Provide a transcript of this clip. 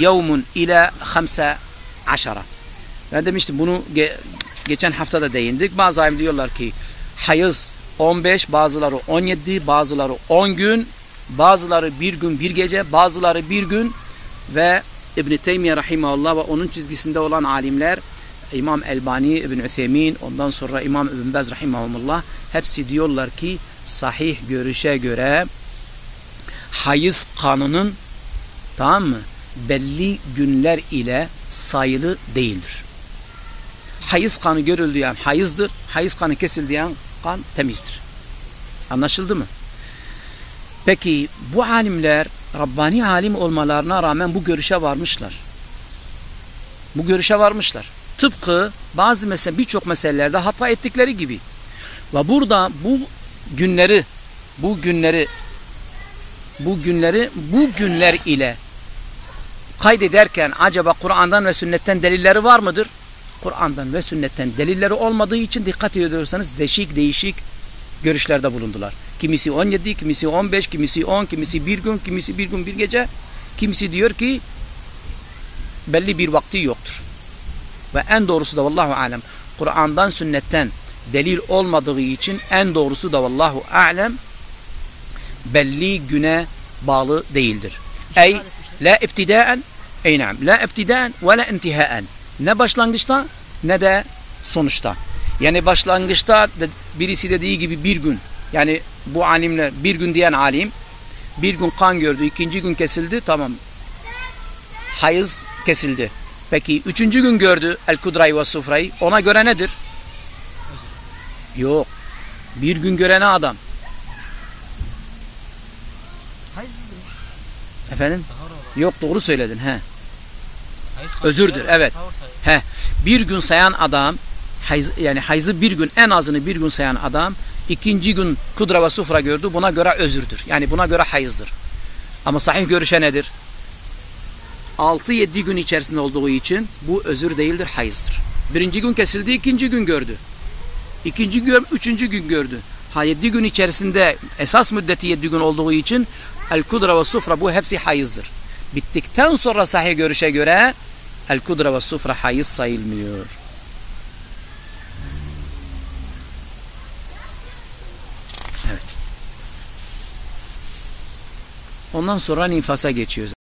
yevmun ila hamsa aşara. Ben demiştim bunu ge geçen hafta da değindik. Bazı alim diyorlar ki hayız 15, bazıları 17, bazıları 10 gün, bazıları bir gün bir gece, bazıları bir gün ve İbn-i Teymiye Rahimahullah ve onun çizgisinde olan alimler İmam Elbani, İbn Üthemin, ondan sonra İmam İbn Bez Rahimahumullah hepsi diyorlar ki sahih görüşe göre hayız kanının tamam mı? Belli günler ile sayılı değildir. Hayız kanı görüldüğü an hayızdır. Hayız kanı kesildiği an kan temizdir. Anlaşıldı mı? Peki bu alimler Rabbani alim olmalarına rağmen bu görüşe varmışlar. Bu görüşe varmışlar. Tıpkı bazı mesela birçok meselelerde hata ettikleri gibi. Ve burada bu günleri bu günleri bu günleri bu günler ile kaydederken acaba Kur'an'dan ve sünnetten delilleri var mıdır? Kur'an'dan ve sünnetten delilleri olmadığı için dikkat ediyorsanız değişik değişik görüşlerde bulundular. Kimisi 17, kimisi 15, kimisi 10, kimisi bir gün, kimisi bir gün bir gece. Kimisi diyor ki belli bir vakti yoktur. Ve en doğrusu da vallahu alem Kur'an'dan sünnetten delil olmadığı için en doğrusu da vallahu alem belli güne bağlı değildir. Ey la ibtidaen ey naam la ibtidaen ve la intihaen ne başlangıçta ne de sonuçta. Yani başlangıçta birisi dediği gibi bir gün yani bu alimle bir gün diyen alim bir gün kan gördü, ikinci gün kesildi tamam. Hayız kesildi. Peki üçüncü gün gördü el kudrayı ve sufrayı ona göre nedir? Yok. Bir gün görene adam. Efendim? Yok doğru söyledin he. Özürdür evet. He. Bir gün sayan adam hayız, yani hayızı bir gün en azını bir gün sayan adam ikinci gün kudra ve sufra gördü buna göre özürdür. Yani buna göre hayızdır. Ama sahih görüşe nedir? 6-7 gün içerisinde olduğu için bu özür değildir, hayızdır. Birinci gün kesildi, ikinci gün gördü. İkinci gün, üçüncü gün gördü. Ha 7 gün içerisinde esas müddeti 7 gün olduğu için el kudra ve sufra bu hepsi hayızdır. Bittikten sonra sahih görüşe göre el kudra ve sufra hayız sayılmıyor. Evet. Ondan sonra nifasa geçiyoruz.